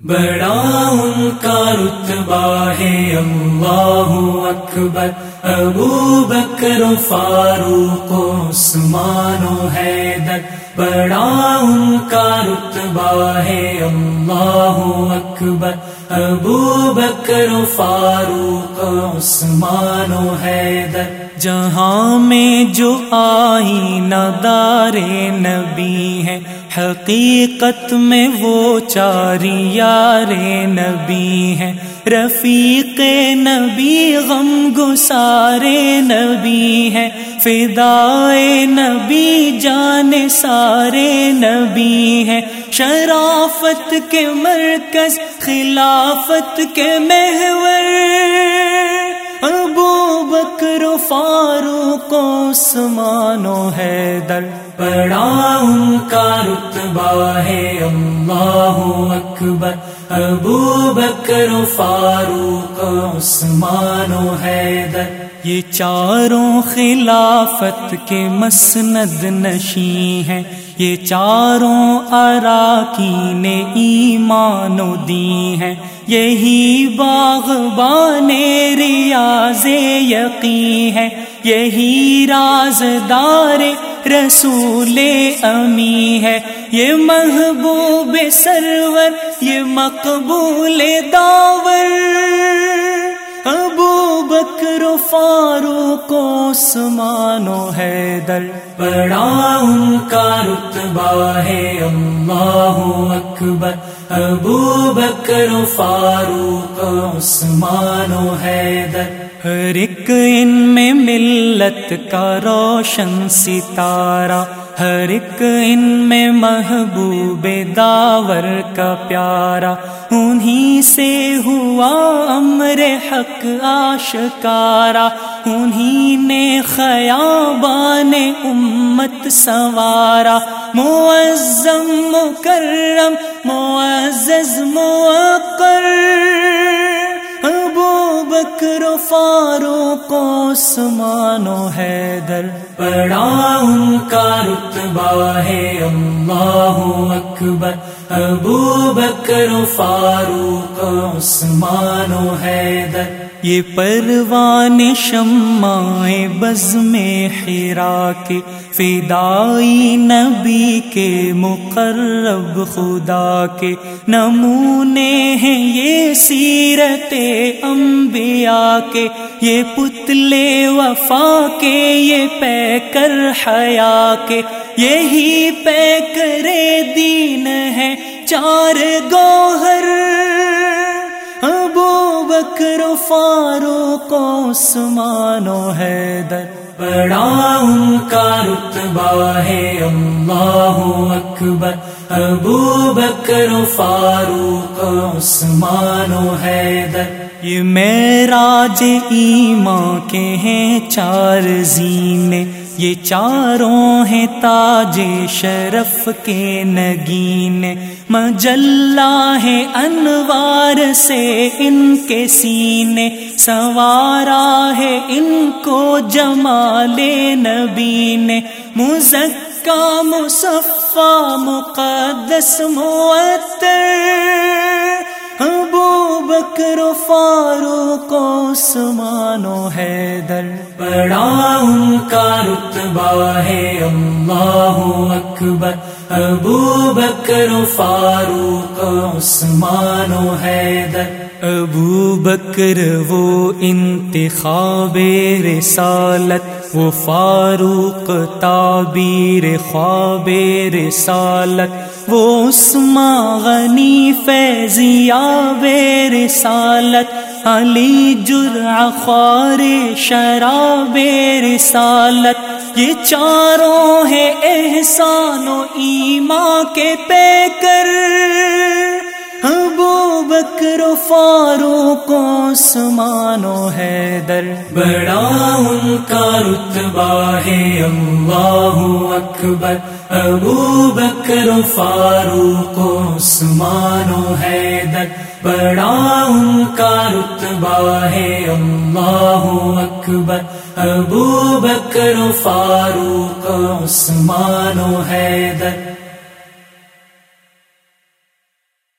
بڑا ان کا رتبہ ہے اللہ اکبر۔ ابو بکر و فاروق عثمان و حیدر۔ بڑا ان کا رتبہ ہے اللہ اکبر۔ ابو بکر و فاروق عثمان و حیدر۔ جہاں میں جو آئی ندار نبی ہے حقیقت میں وہ چاری یار نبی ہیں، رفیق نبی، غم گسارے نبی ہیں۔ فدائے نبی، جان سارے نبی ہیں۔ شرافت کے مرکز، خلافت کے محور۔ ابو بکر فاروق عثمان و حیدر۔ بڑا ان کا رتبہ ہے، اللہ اکبر۔ ابو بکر و فاروق عثمان و حیدر۔ یہ چاروں خلافت کے مسند نشی ہیں۔ یہ چاروں اراکین ایمان و دی ہیں۔ یہی باغبان ریاض یقین ہے یہی رازدار رسول امی ہے۔ یہ محبوب سرور، یہ مقبول داور۔ ابو بکر فاروق عثمان و حیدر۔ بڑا ان کا رتبہ ہے، اللہ اکبر۔ ابو بکر فاروق عثمان و حیدر۔ ہر ایک ان میں ملت کا روشن ستارہ، ہر ایک ان میں محبوب داور کا پیارا انہی سے ہوا امر حق آشکارا انہی نے خیابان امت سوارا معظم مکرم، معزز موقر بکر فاروق عثمان و حیدر بڑا ان کا رتبہ ہے۔ اللہ اکبر۔ ابو بکر فاروق عثمان و حیدر۔ یہ پروان شمائے بز میں حرا کے فدائی نبی کے مقرب خدا کے۔ نمونے ہیں یہ سیرت کے یہ پتلے وفا کے، یہ پے کر حیا کے۔ یہی پے کرے دین ہے چار گوہر۔ ابو بکر فاروق عثمان و حیدر۔ بڑا ان کا رتبہ ہے، اللہ اکبر۔ ابو بکر و فاروق عثمان و حیدر۔ یہ میراج ایمان کے ہیں چار زینے۔ یہ چاروں ہیں تاج شرف کے نگین مجلہ ہے انوار سے ان کے سینے سوارا ہے ان کو جمال نبی نے مزکا مصفا مقدس معطر ابو بکر فاروق عثمان و حیدر بڑا ان کا رتبہ ہے اللہ اکبر ابو بکر فاروق عثمان و حیدر ابو بکر وہ انتخاب رسالت وہ فاروق تعبیر خواب رسالت وہ عثمان غنی فیضیا رسالت، علی جرع خوار شراب رسالت۔ یہ چاروں ہے احسان و ایما کے پے کر ابو بکر فاروق عثمان و حیدر۔ بڑا ان کا رتبہ ہے، اللہ اکبر۔ ابو بکر فاروق عثمان و حیدر، بڑا ان کا رتبہ ہے، اللہ اکبر۔ ابو بکر فاروق عثمان و حیدر